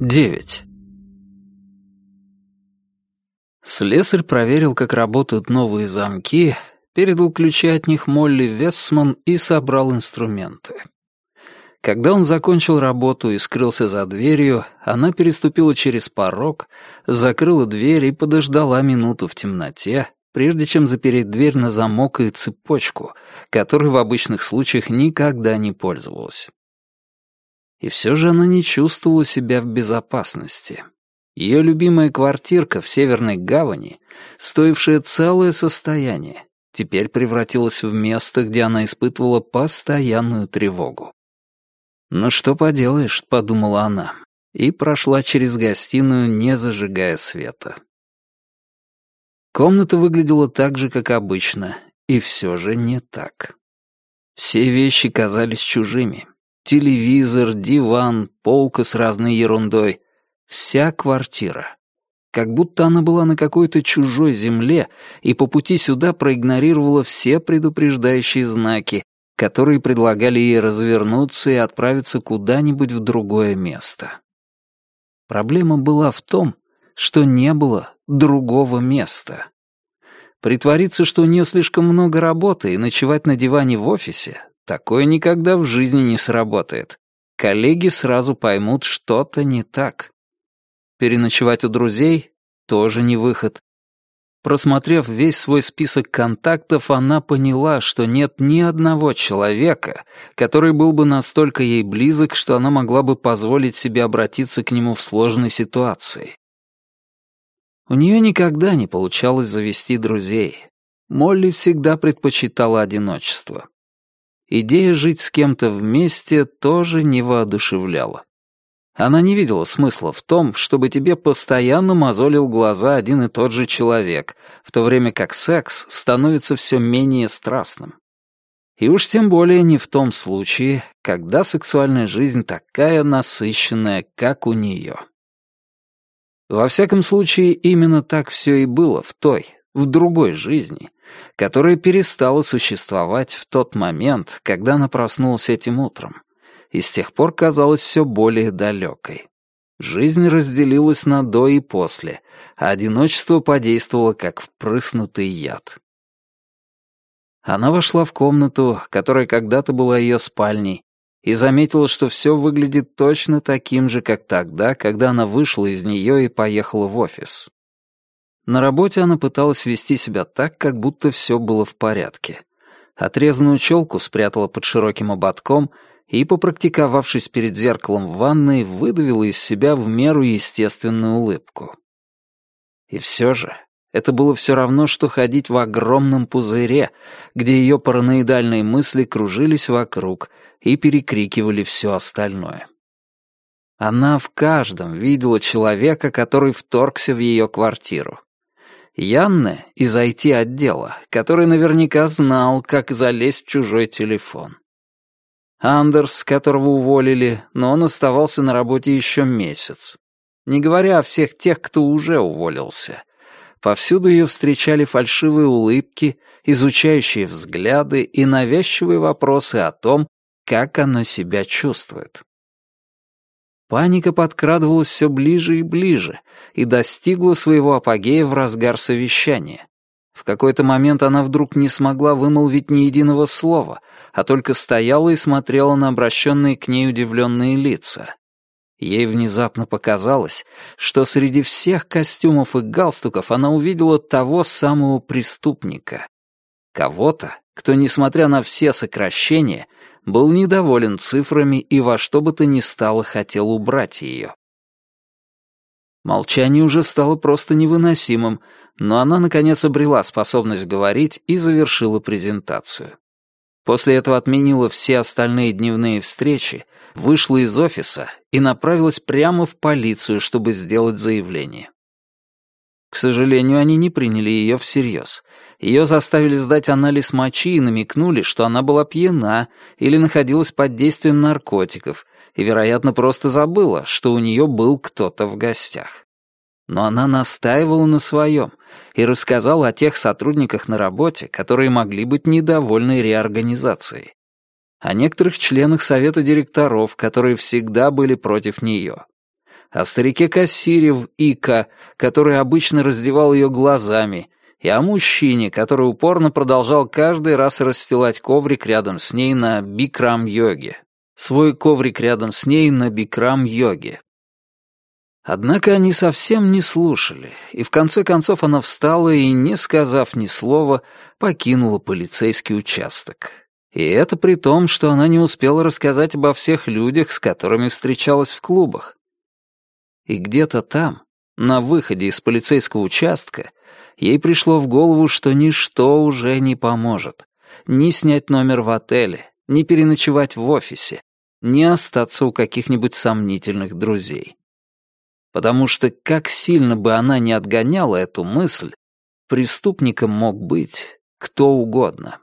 9. Слесарь проверил, как работают новые замки, передал ключи от них Молли Вессман и собрал инструменты. Когда он закончил работу и скрылся за дверью, она переступила через порог, закрыла дверь и подождала минуту в темноте, прежде чем запереть дверь на замок и цепочку, которой в обычных случаях никогда не пользовалась. И все же она не чувствовала себя в безопасности. Ее любимая квартирка в Северной Гавани, стоившая целое состояние, теперь превратилась в место, где она испытывала постоянную тревогу. «Ну что поделаешь», — подумала она, и прошла через гостиную, не зажигая света. Комната выглядела так же, как обычно, и все же не так. Все вещи казались чужими. Телевизор, диван, полка с разной ерундой. Вся квартира. Как будто она была на какой-то чужой земле и по пути сюда проигнорировала все предупреждающие знаки, которые предлагали ей развернуться и отправиться куда-нибудь в другое место. Проблема была в том, что не было другого места. Притвориться, что у нее слишком много работы, и ночевать на диване в офисе Такое никогда в жизни не сработает. Коллеги сразу поймут, что-то не так. Переночевать у друзей — тоже не выход. Просмотрев весь свой список контактов, она поняла, что нет ни одного человека, который был бы настолько ей близок, что она могла бы позволить себе обратиться к нему в сложной ситуации. У нее никогда не получалось завести друзей. Молли всегда предпочитала одиночество. Идея жить с кем-то вместе тоже не воодушевляла. Она не видела смысла в том, чтобы тебе постоянно мозолил глаза один и тот же человек, в то время как секс становится все менее страстным. И уж тем более не в том случае, когда сексуальная жизнь такая насыщенная, как у нее. Во всяком случае, именно так все и было в той, в другой жизни, которая перестала существовать в тот момент, когда она проснулась этим утром, и с тех пор казалась все более далекой. Жизнь разделилась на до и после, а одиночество подействовало как впрыснутый яд. Она вошла в комнату, которая когда-то была ее спальней, и заметила, что все выглядит точно таким же, как тогда, когда она вышла из нее и поехала в офис. На работе она пыталась вести себя так, как будто все было в порядке. Отрезанную челку спрятала под широким ободком и, попрактиковавшись перед зеркалом в ванной, выдавила из себя в меру естественную улыбку. И все же это было все равно, что ходить в огромном пузыре, где ее параноидальные мысли кружились вокруг и перекрикивали все остальное. Она в каждом видела человека, который вторгся в ее квартиру. Янне из IT-отдела, который наверняка знал, как залезть в чужой телефон. Андерс, которого уволили, но он оставался на работе еще месяц. Не говоря о всех тех, кто уже уволился. Повсюду ее встречали фальшивые улыбки, изучающие взгляды и навязчивые вопросы о том, как она себя чувствует. Паника подкрадывалась все ближе и ближе и достигла своего апогея в разгар совещания. В какой-то момент она вдруг не смогла вымолвить ни единого слова, а только стояла и смотрела на обращенные к ней удивленные лица. Ей внезапно показалось, что среди всех костюмов и галстуков она увидела того самого преступника. Кого-то, кто, несмотря на все сокращения, был недоволен цифрами и во что бы то ни стало хотел убрать ее. Молчание уже стало просто невыносимым, но она, наконец, обрела способность говорить и завершила презентацию. После этого отменила все остальные дневные встречи, вышла из офиса и направилась прямо в полицию, чтобы сделать заявление. К сожалению, они не приняли ее всерьез. Ее заставили сдать анализ мочи и намекнули, что она была пьяна или находилась под действием наркотиков, и, вероятно, просто забыла, что у нее был кто-то в гостях. Но она настаивала на своем и рассказала о тех сотрудниках на работе, которые могли быть недовольны реорганизацией. О некоторых членах совета директоров, которые всегда были против нее о старике-кассире в Ика, который обычно раздевал ее глазами, и о мужчине, который упорно продолжал каждый раз расстилать коврик рядом с ней на бикрам-йоге. Свой коврик рядом с ней на бикрам-йоге. Однако они совсем не слушали, и в конце концов она встала и, не сказав ни слова, покинула полицейский участок. И это при том, что она не успела рассказать обо всех людях, с которыми встречалась в клубах. И где-то там, на выходе из полицейского участка, ей пришло в голову, что ничто уже не поможет. Ни снять номер в отеле, ни переночевать в офисе, ни остаться у каких-нибудь сомнительных друзей. Потому что как сильно бы она ни отгоняла эту мысль, преступником мог быть кто угодно.